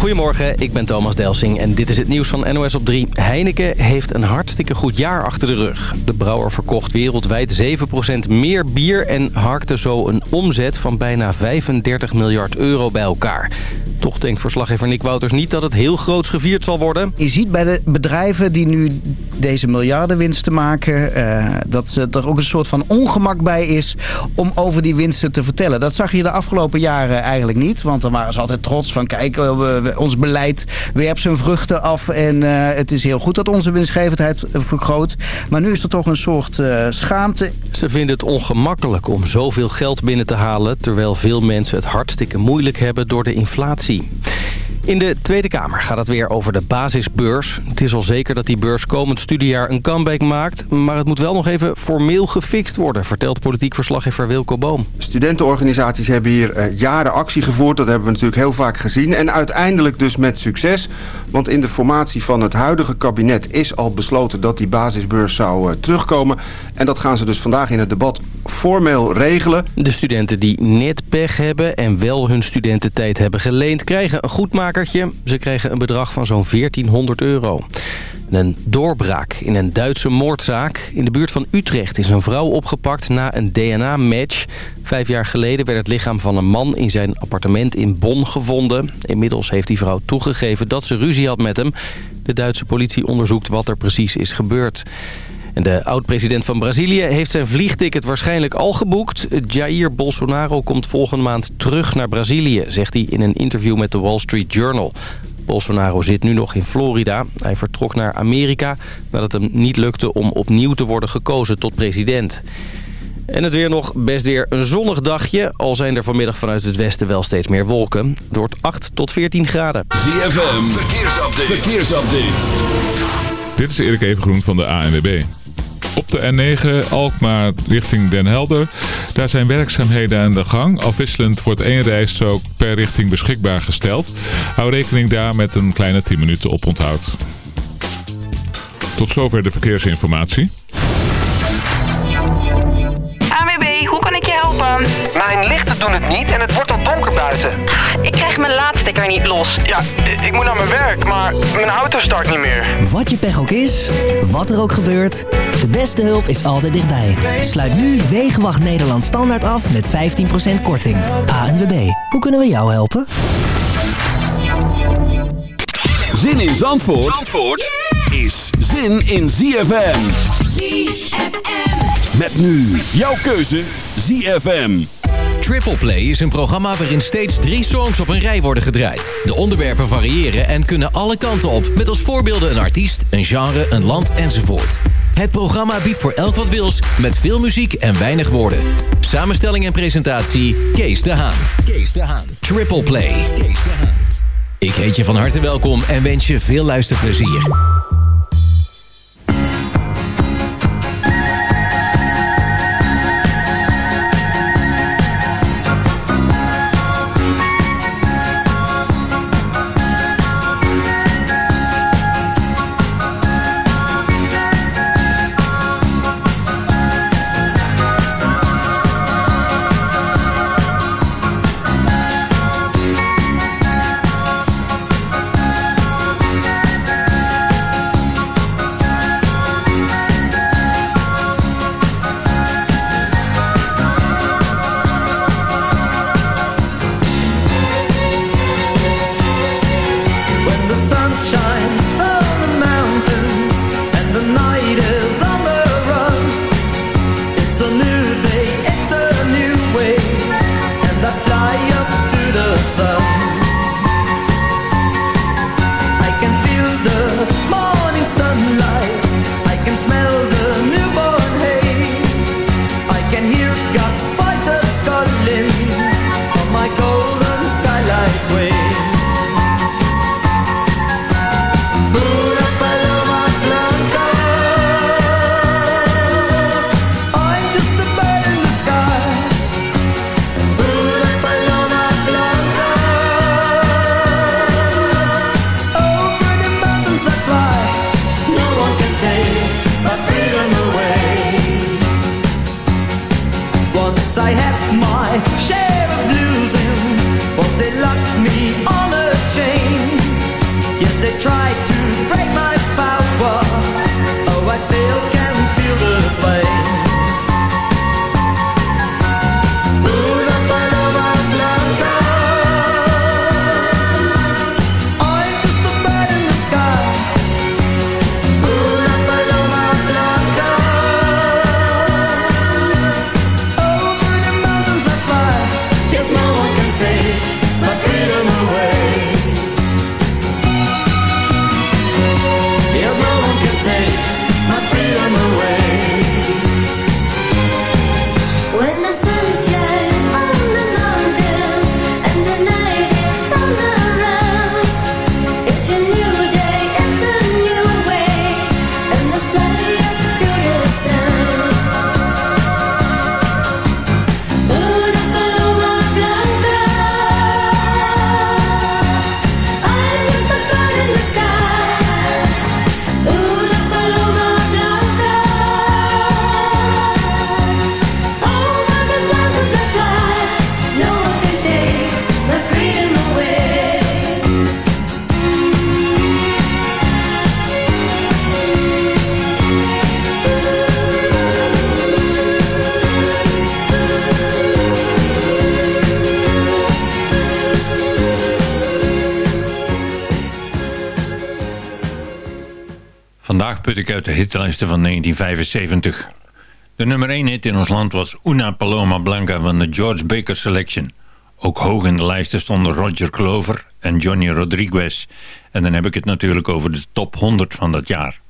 Goedemorgen, ik ben Thomas Delsing en dit is het nieuws van NOS op 3. Heineken heeft een hartstikke goed jaar achter de rug. De brouwer verkocht wereldwijd 7% meer bier en harkte zo een omzet van bijna 35 miljard euro bij elkaar. Toch denkt verslaggever Nick Wouters niet dat het heel groots gevierd zal worden. Je ziet bij de bedrijven die nu deze miljardenwinsten maken... Uh, dat er ook een soort van ongemak bij is om over die winsten te vertellen. Dat zag je de afgelopen jaren eigenlijk niet. Want dan waren ze altijd trots van kijk, we, ons beleid werpt zijn vruchten af... en uh, het is heel goed dat onze winstgevendheid vergroot. Maar nu is er toch een soort uh, schaamte. Ze vinden het ongemakkelijk om zoveel geld binnen te halen... terwijl veel mensen het hartstikke moeilijk hebben door de inflatie. In de Tweede Kamer gaat het weer over de basisbeurs. Het is al zeker dat die beurs komend studiejaar een comeback maakt... maar het moet wel nog even formeel gefixt worden... vertelt politiek verslaggever Wilco Boom. Studentenorganisaties hebben hier uh, jaren actie gevoerd. Dat hebben we natuurlijk heel vaak gezien. En uiteindelijk dus met succes. Want in de formatie van het huidige kabinet is al besloten... dat die basisbeurs zou uh, terugkomen. En dat gaan ze dus vandaag in het debat formeel regelen. De studenten die net pech hebben en wel hun studententijd hebben geleend... krijgen een goedmakertje. Ze krijgen een bedrag van zo'n 1400 euro. Een doorbraak in een Duitse moordzaak. In de buurt van Utrecht is een vrouw opgepakt na een DNA-match. Vijf jaar geleden werd het lichaam van een man in zijn appartement in Bonn gevonden. Inmiddels heeft die vrouw toegegeven dat ze ruzie had met hem. De Duitse politie onderzoekt wat er precies is gebeurd. De oud-president van Brazilië heeft zijn vliegticket waarschijnlijk al geboekt. Jair Bolsonaro komt volgende maand terug naar Brazilië, zegt hij in een interview met de Wall Street Journal. Bolsonaro zit nu nog in Florida. Hij vertrok naar Amerika nadat het hem niet lukte om opnieuw te worden gekozen tot president. En het weer nog best weer een zonnig dagje. Al zijn er vanmiddag vanuit het westen wel steeds meer wolken. Het wordt 8 tot 14 graden. ZFM, verkeersupdate. verkeersupdate. Dit is Erik Evengroen van de ANWB. Op de N9 Alkmaar richting Den Helder. Daar zijn werkzaamheden aan de gang. Afwisselend wordt één rijstrook per richting beschikbaar gesteld. Hou rekening daar met een kleine 10 minuten op onthoud. Tot zover de verkeersinformatie. AWB, hoe kan ik je helpen? Mijn lichten doen het niet en het wordt al donker buiten. Ik krijg mijn laadstekker niet los. Ja, ik moet naar mijn werk, maar mijn auto start niet meer. Wat je pech ook is, wat er ook gebeurt, de beste hulp is altijd dichtbij. Sluit nu Wegenwacht Nederland standaard af met 15% korting. ANWB, hoe kunnen we jou helpen? Zin in Zandvoort, Zandvoort is zin in ZFM. ZFM. Met nu jouw keuze ZFM. Triple Play is een programma waarin steeds drie songs op een rij worden gedraaid. De onderwerpen variëren en kunnen alle kanten op... met als voorbeelden een artiest, een genre, een land enzovoort. Het programma biedt voor elk wat wils, met veel muziek en weinig woorden. Samenstelling en presentatie, Kees de Haan. Kees de Haan. Triple Play. Kees de Haan. Ik heet je van harte welkom en wens je veel luisterplezier. Put ik uit de hitlijsten van 1975. De nummer 1 hit in ons land was Una Paloma Blanca van de George Baker Selection. Ook hoog in de lijsten stonden Roger Clover en Johnny Rodriguez. En dan heb ik het natuurlijk over de top 100 van dat jaar.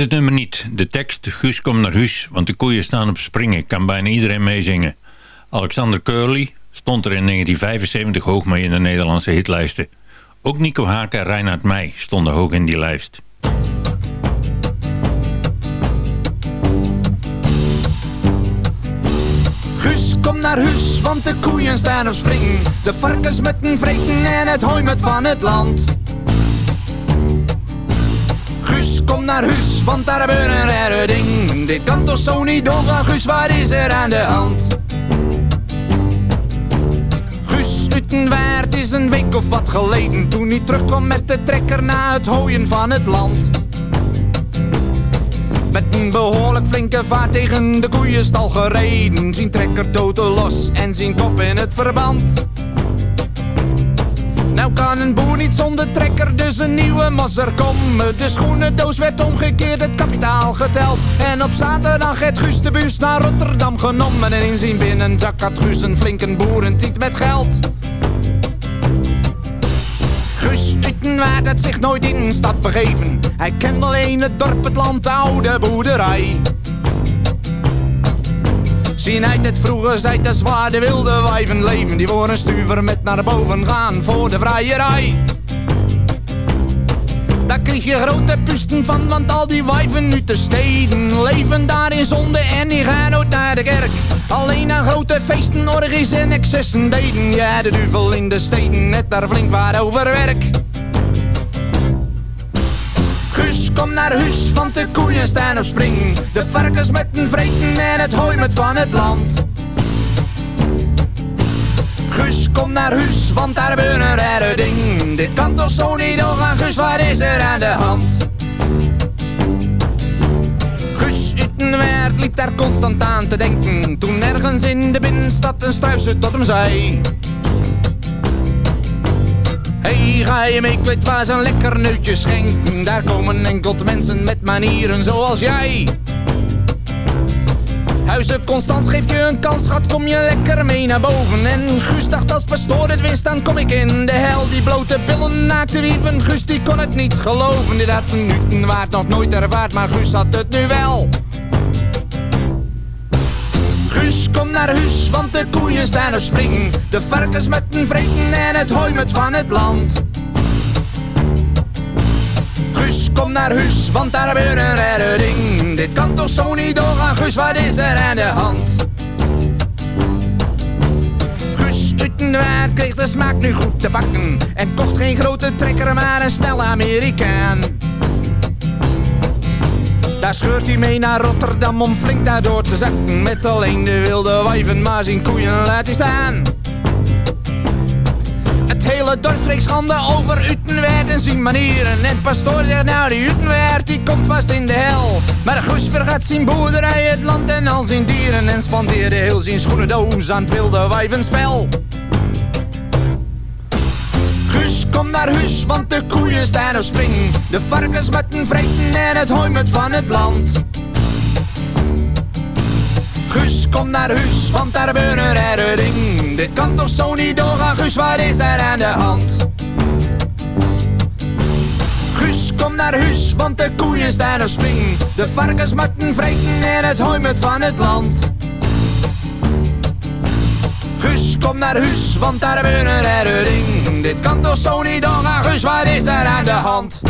Het nummer niet? De tekst, Guus komt naar huis, want de koeien staan op springen. Kan bijna iedereen meezingen. Alexander Curly stond er in 1975 hoog mee in de Nederlandse hitlijsten. Ook Nico Haak en Reinhard Meij stonden hoog in die lijst. Guus, kom naar huis, want de koeien staan op spring. De varkens met een vreten en het hooi met van het land. Guus, kom naar huis, want daar gebeurt een rare ding. Dit kan toch zo niet doorgaan, Guus, wat is er aan de hand? Guus Utenwaard is een week of wat geleden Toen hij terugkwam met de trekker na het hooien van het land Met een behoorlijk flinke vaart tegen de koeienstal gereden Zien trekker toten los en zien kop in het verband nou kan een boer niet zonder trekker, dus een nieuwe masser komen. De schoenendoos werd omgekeerd, het kapitaal geteld. En op zaterdag het Guus de bus naar Rotterdam genomen. En in zijn binnenzak had Guus een flinke boerentiet met geld. Guus Utenwaard had zich nooit in stad begeven. Hij kende alleen het dorp, het land, de oude boerderij. Zien uit het vroege zijt de zwaar de wilde wijven leven. Die voor een stuver met naar boven gaan voor de vrijerij Daar kreeg je grote pusten van, want al die wijven nu te steden Leven daar in zonde en die gaan nooit naar de kerk. Alleen aan grote feesten, orgies en excessen deden. Ja, de duvel in de steden, net daar flink waar over werk kom naar huis, want de koeien staan op spring. De varkens met een vreten en het hooi met van het land. Guus, kom naar huis, want daar gebeurt een rare ding. Dit kan toch zo niet doorgaan, Guus, wat is er aan de hand? Guus Utenwaard liep daar constant aan te denken. Toen ergens in de binnenstad een struisje tot hem zei... Hey, ga je mee, ze een lekker neutje schenken. Daar komen enkel mensen met manieren zoals jij. Huizen Constans geeft je een kans, schat, kom je lekker mee naar boven. En Guus dacht als pastoor het wist, dan kom ik in de hel. Die blote billen naakte wieven, Guus die kon het niet geloven. Dit had een Newton waard nog nooit ervaard, maar Guus had het nu wel. Guus, kom naar huis, want de koeien staan op spring. De varkens met een vreten en het hooi met van het land. Guus, kom naar huis, want daar gebeurt een rare ding. Dit kan toch zo niet doorgaan, Guus, wat is er aan de hand? Guus Utenwaard kreeg de smaak nu goed te bakken. En kocht geen grote trekker, maar een snelle Amerikaan. Daar scheurt hij mee naar Rotterdam om flink daardoor te zakken. Met alleen de wilde wijven, maar zijn koeien laat hij staan. Het hele dorp spreekt schande over Utenwaard en zijn manieren. En pastoor zegt nou die Utenwaard die komt vast in de hel. Maar Guus vergat zijn boerderij, het land en al zijn dieren. En spandeerde heel zijn schoenendoos aan het wilde wijvenspel. Guus, kom naar huis, want de koeien staan op spring. De varkens met een vreten en het hooi met van het land. Guus, kom naar huis, want daar gebeurt een rare ding. Dit kan toch zo niet doorgaan, Guus, wat is er aan de hand? Guus, kom naar huis, want de koeien staan op spring. De varkens met een vreten en het hooi met van het land. Guus, kom naar huis, want daar gebeurt een rare ding. Dit kan toch zo niet doorgaan, Guus, wat is er aan de hand?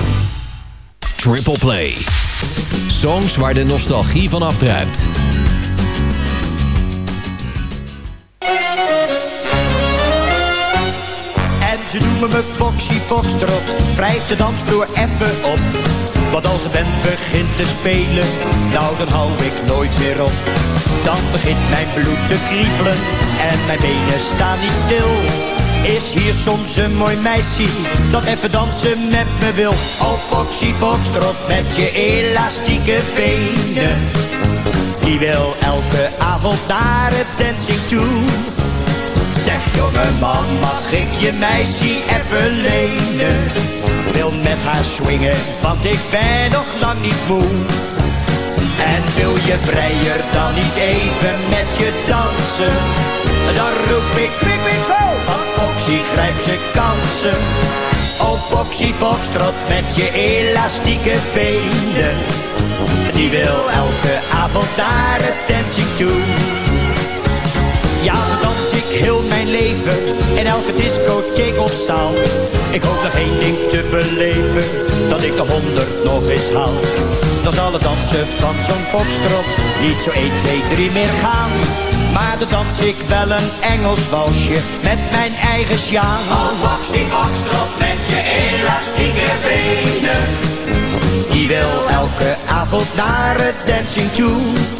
Triple Play. Songs waar de nostalgie van afdruipt. En ze noemen me Foxy Foxtrot, wrijf de dansvloer even op. Want als de band begint te spelen, nou dan hou ik nooit meer op. Dan begint mijn bloed te kriebelen en mijn benen staan niet stil. Is hier soms een mooi meisje dat even dansen met me wil? Oh Foxy Foxtrot met je elastieke benen. Die wil elke avond naar het dancing toe. Zeg jongeman, mag ik je meisje even lenen? Wil met haar swingen, want ik ben nog lang niet moe. En wil je vrijer dan niet even met je dansen? Dan roep ik kwik, kwik, vol, want Foxy grijpt zijn kansen. Oh Foxy Foxtrot met je elastieke benen. Die wil elke avond naar het dancing toe. Ja, zo dans ik heel mijn leven in elke discotheek of zaal. Ik hoop nog één ding te beleven, dat ik de honderd nog eens haal. Dan zal het dansen van zo'n foxtrot niet zo 1, 2, 3 meer gaan. Maar dan dans ik wel een Engels walsje met mijn eigen sjaal. Oh, Foxy Foxtrot met je elastieke benen. Die wil elke avond naar het dancing toe.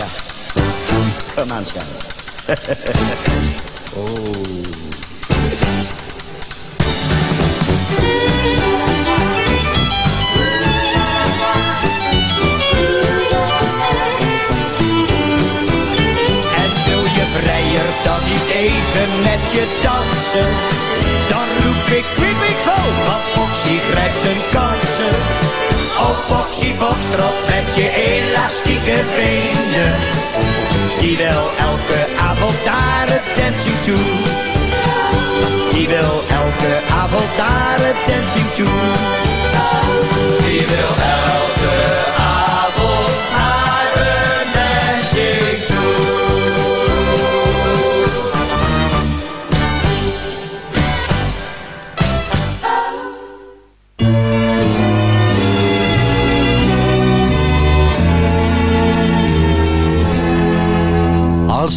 Ja, schat. oh. En wil je vrijer dan niet even met je dansen? Dan roep ik quick, quick, ho, want Foxy grijpt zijn kansen. Oh Foxy Foxtrot met je elastieke benen. Die wil elke avond het dancing toe. Die wil elke avond het dancing toe. Die wil elke avond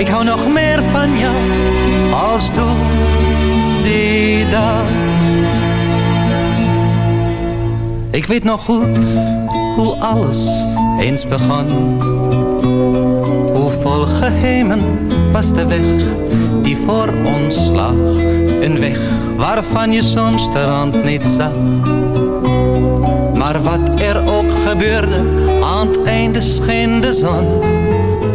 Ik hou nog meer van jou als toen die dag. Ik weet nog goed hoe alles eens begon. Hoe vol geheimen was de weg die voor ons lag. Een weg waarvan je soms de rand niet zag. Maar wat er ook gebeurde, aan het einde scheen de zon.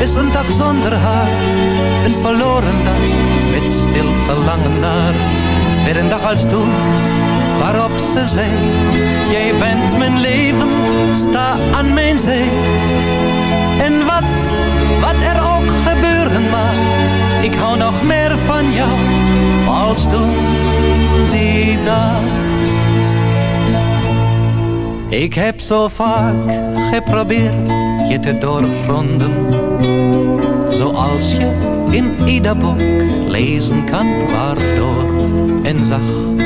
is een dag zonder haar. Een verloren dag met stil verlangen naar. Weer een dag als toen waarop ze zei. Jij bent mijn leven, sta aan mijn zij. En wat, wat er ook gebeuren mag. Ik hou nog meer van jou als toen die dag. Ik heb zo vaak geprobeerd je te doorgronden. Zoals je in ieder boek lezen kan waardoor. En zag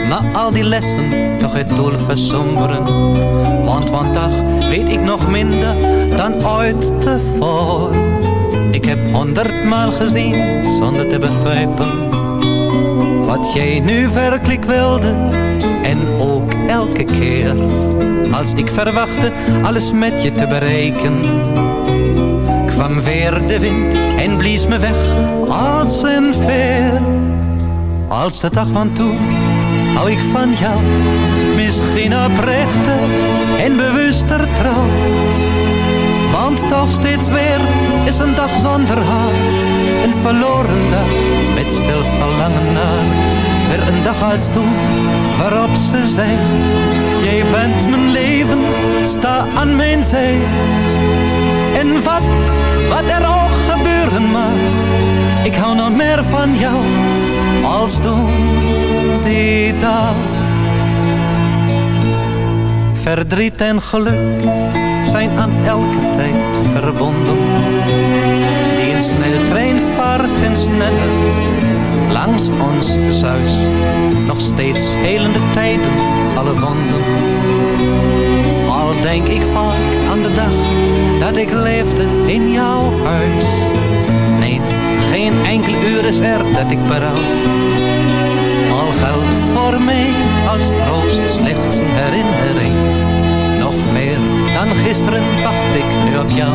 na al die lessen toch het doel versomberen. Want vandaag weet ik nog minder dan ooit tevoren. Ik heb honderdmaal gezien zonder te begrijpen. Wat jij nu werkelijk wilde en ook elke keer als ik verwachtte alles met je te bereiken kwam weer de wind en blies me weg als een veer. Als de dag van toen hou ik van jou, misschien oprechter en bewuster trouw. Want toch steeds weer is een dag zonder haar, een verloren dag met stil verlangen naar. Weer een dag als toen waarop ze zei, jij bent mijn leven, sta aan mijn zij. En wat, Ik hou nog meer van jou als toen die dag. Verdriet en geluk zijn aan elke tijd verbonden. Die een snelle trein vaart en sneller langs ons zuis. Nog steeds helende tijden, alle wonden. Al denk ik vaak aan de dag dat ik leefde in jouw huis. Nee, geen enkel uur is er dat ik berouw. Al geldt voor mij als troost slechts een herinnering. Nog meer dan gisteren wacht ik nu op jou.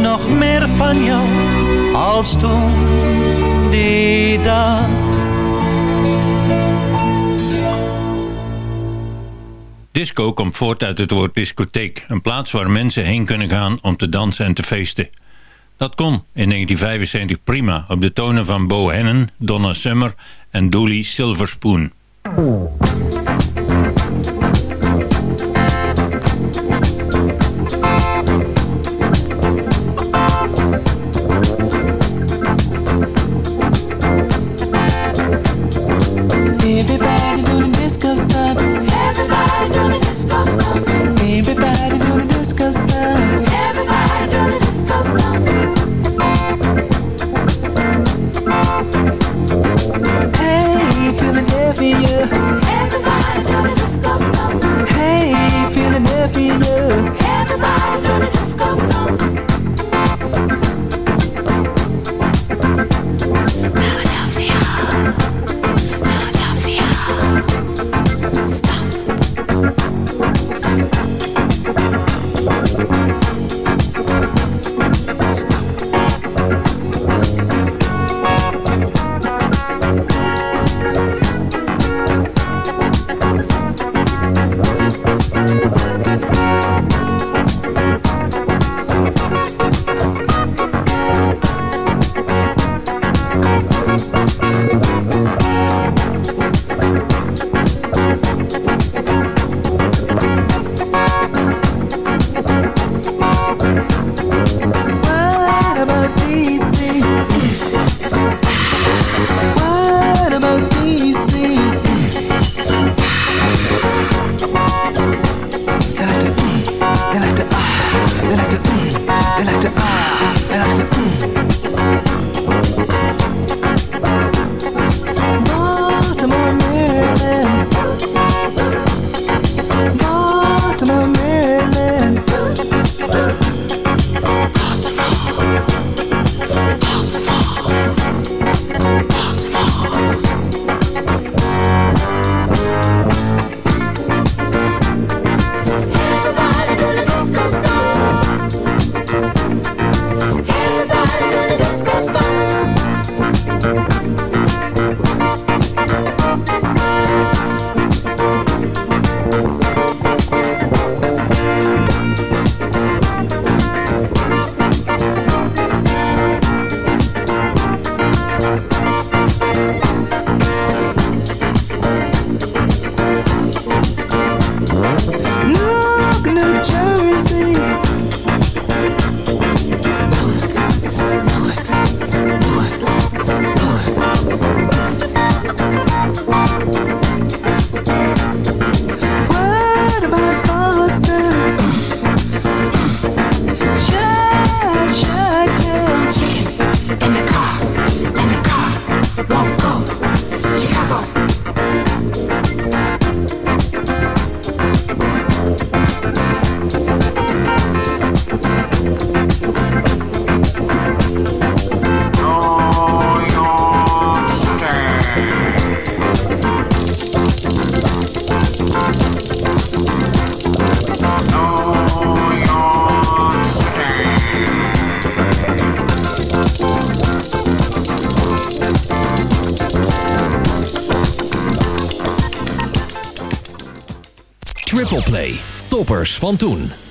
Nog meer van jou als toen die dag. Disco komt voort uit het woord discotheek, een plaats waar mensen heen kunnen gaan om te dansen en te feesten. Dat kon in 1975 prima op de tonen van Bo Hennen, Donna Summer en Dooley Silverspoon. Triple Play. Toppers van toen.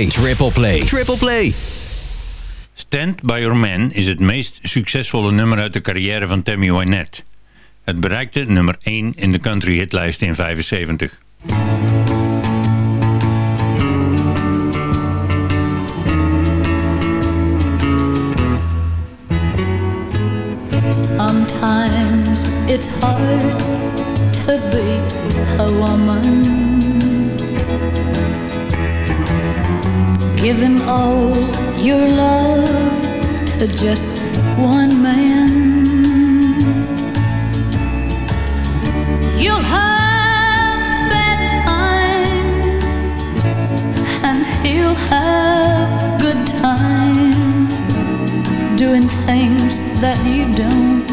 Play, Triple Play, Triple Play. Stand By Your Man is het meest succesvolle nummer uit de carrière van Tammy Wynette. Het bereikte nummer 1 in de country hitlijst in 75. Sometimes it's hard to be a woman. Giving all your love to just one man. You'll have bad times, and he'll have good times doing things that you don't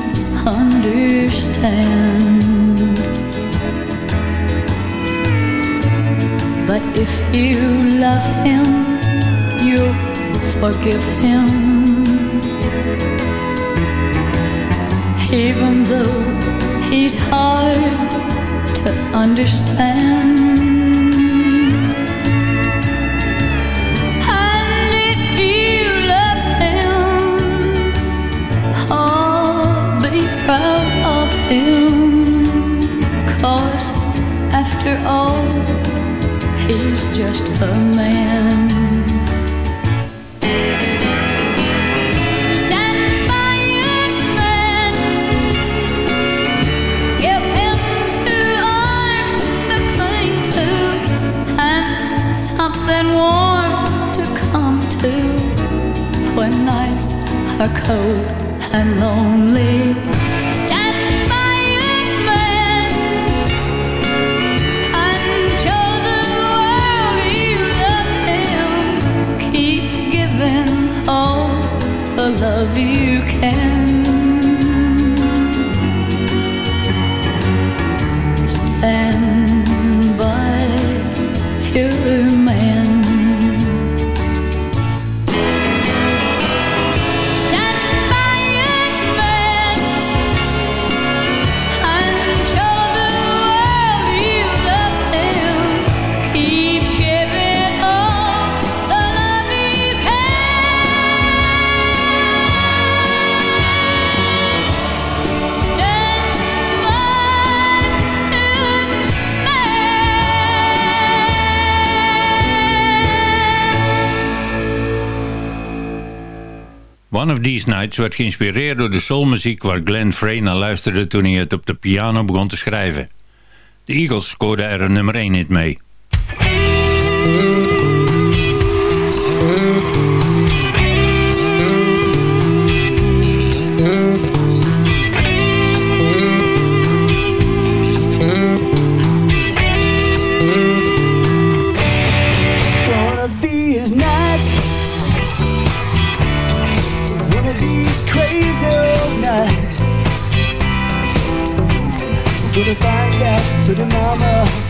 understand. But if you love him, you forgive him. Even though he's hard to understand. Cause after all, he's just a man. Are cold and lonely. Stand by your One of These Nights werd geïnspireerd door de soulmuziek waar Glenn Frey naar luisterde toen hij het op de piano begon te schrijven. De Eagles scoorden er een nummer 1 hit mee. couldn't find that pretty mama.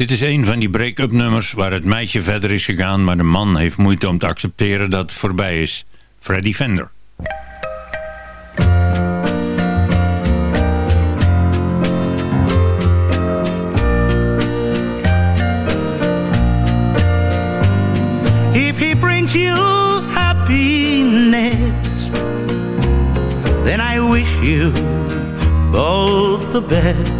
Dit is een van die break-up nummers waar het meisje verder is gegaan, maar de man heeft moeite om te accepteren dat het voorbij is. Freddy Fender. If he brings you happiness, then I wish you both the best.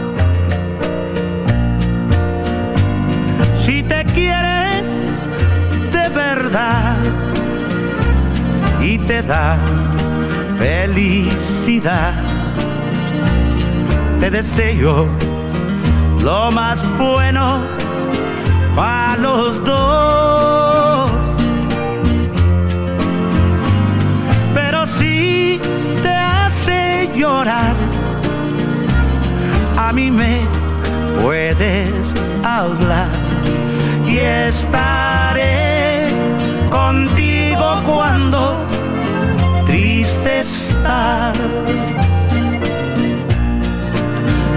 Y te da felicidad, te deseo lo más bueno para los dos. Pero si te hace llorar, a mí me puedes hablar y estaré contigo cuando triste estás.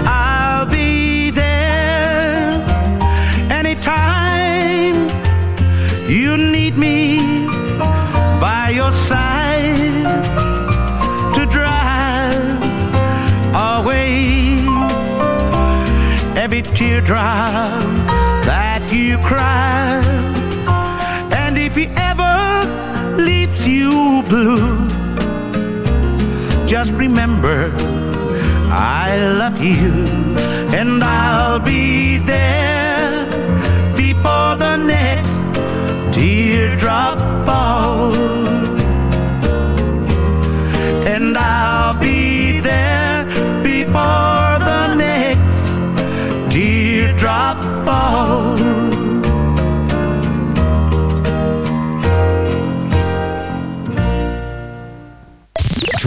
I'll be there anytime you need me by your side to drive away every teardrop that you cry. And if you blue, just remember I love you and I'll be there before the next teardrop falls.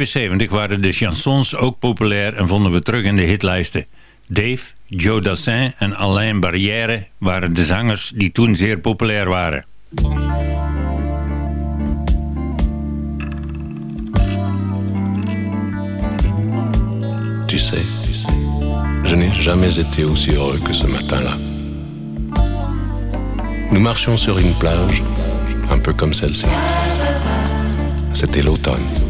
1975 waren de chansons ook populair en vonden we terug in de hitlijsten. Dave, Joe Dassin en Alain Barrière waren de zangers die toen zeer populair waren. Tu sais, je n'ai jamais été aussi heureux que ce matin-là. Nous marchions sur une plage, un peu comme celle-ci. C'était l'automne.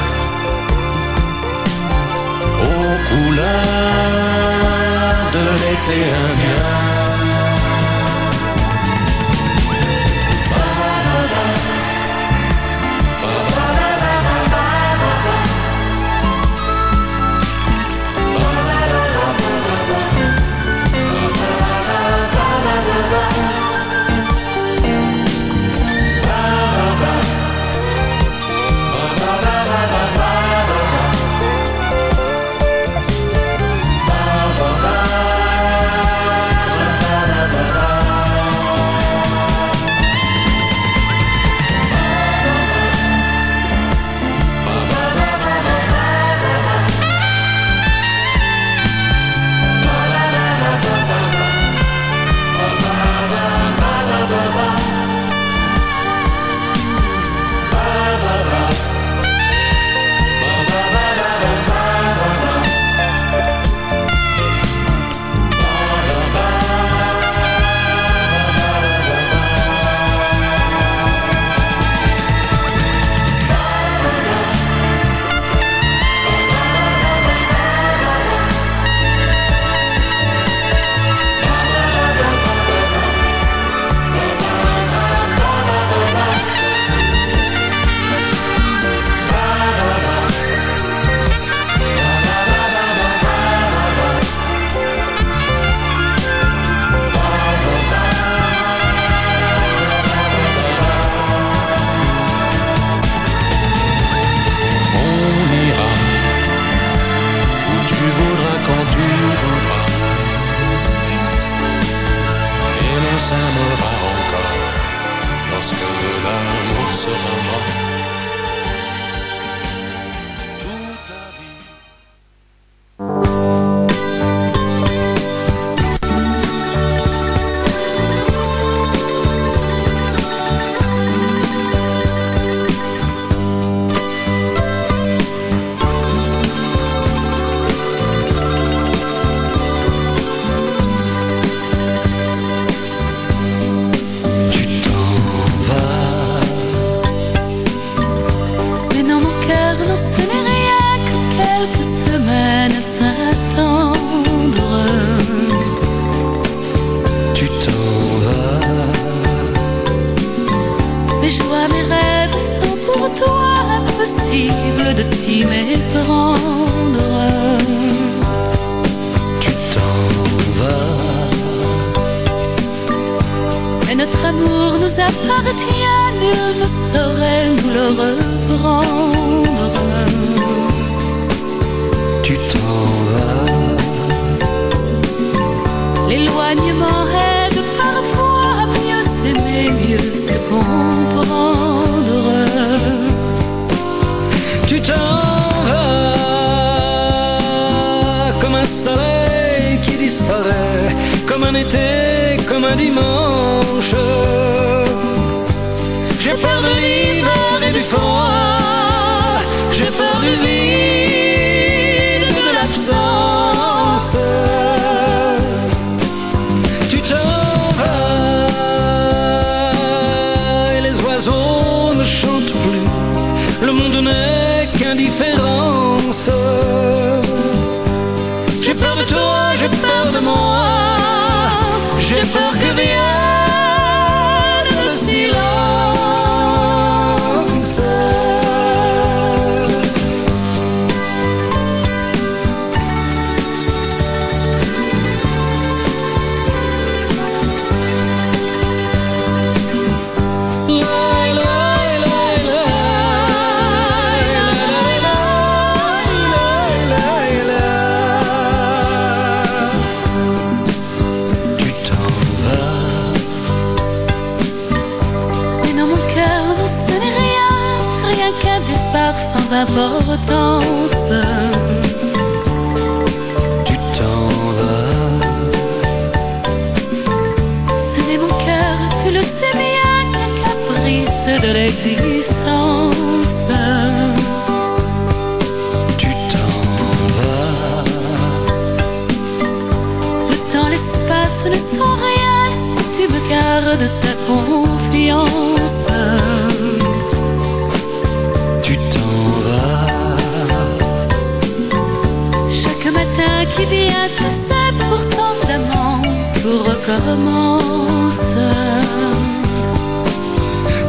Aux couleurs de l'été indien.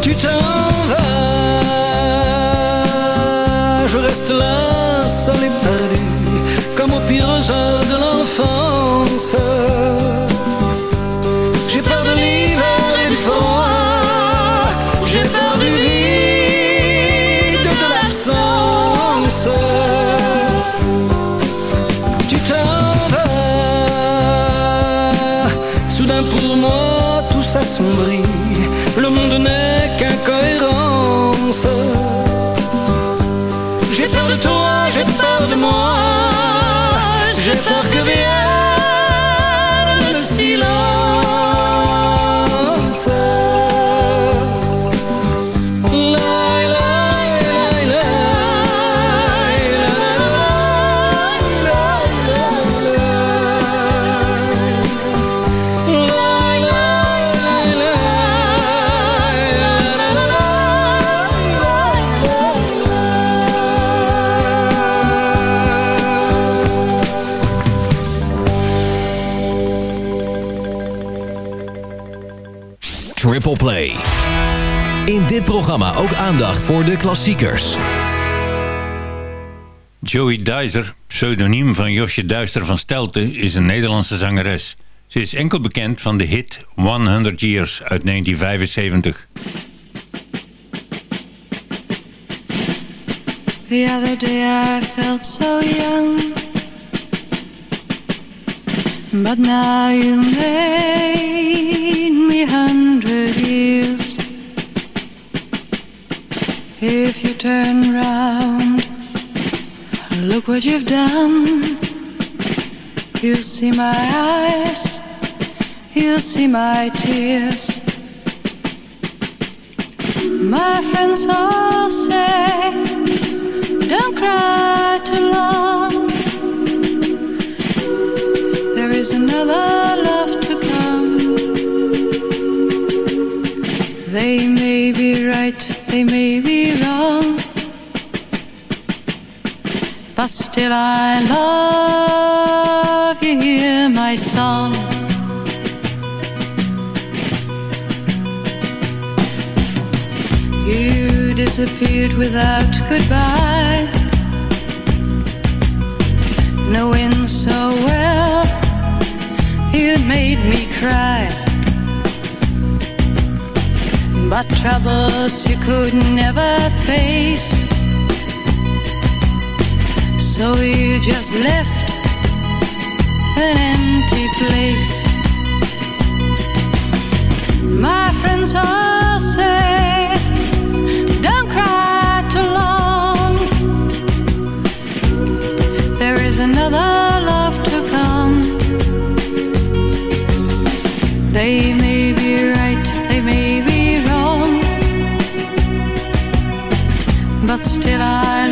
Tu t'en vas. Je reste là, seul et perdu, comme au pire heure de l'enfance. J'ai peur de toi, j'ai peur de moi. J'ai peur que vienne dit programma ook aandacht voor de klassiekers. Joey Duizer, pseudoniem van Josje Duister van Stelten, is een Nederlandse zangeres. Ze is enkel bekend van de hit 100 Years uit 1975. The other day I felt so young. But now you made If you turn round, look what you've done. You'll see my eyes, you'll see my tears. My friends all say, don't cry too long. There is another love to come. They may be right, they may be wrong, but still I love you. Hear my song. You disappeared without goodbye, knowing so well you made me cry. But troubles you could never face. So you just left an empty place. My friends all say still I